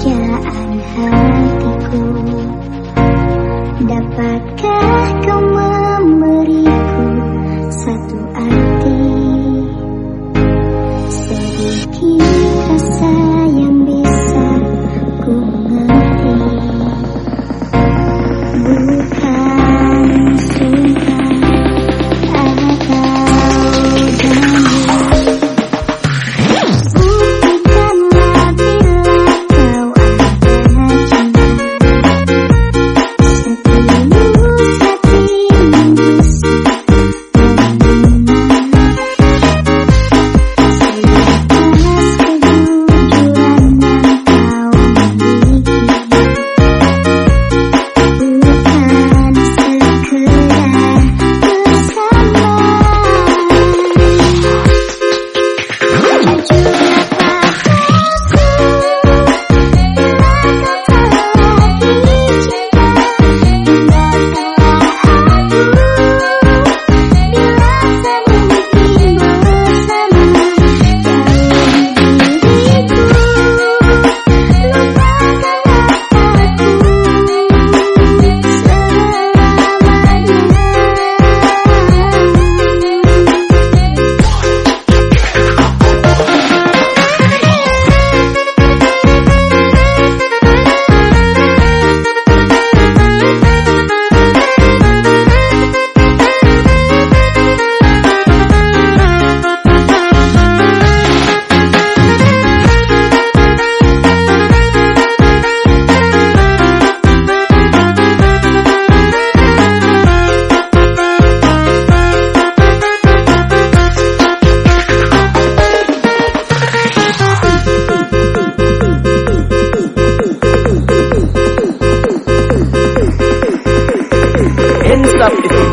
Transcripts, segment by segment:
kemejaan hatiku dapat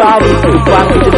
up everybody to the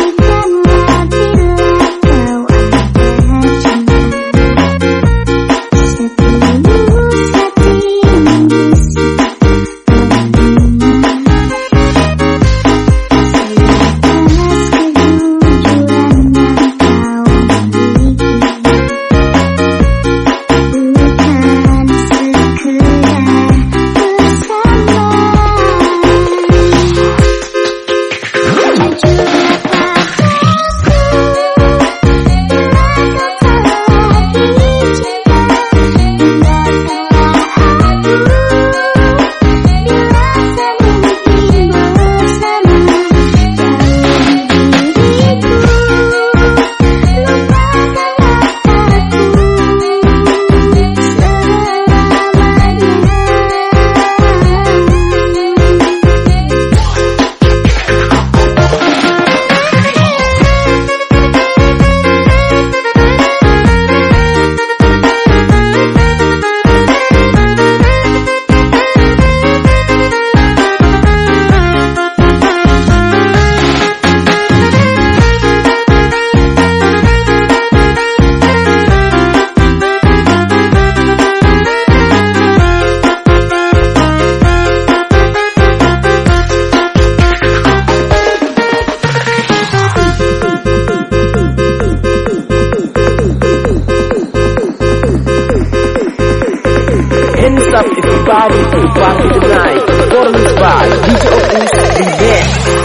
Party tonight Performance by DJ Opus Remix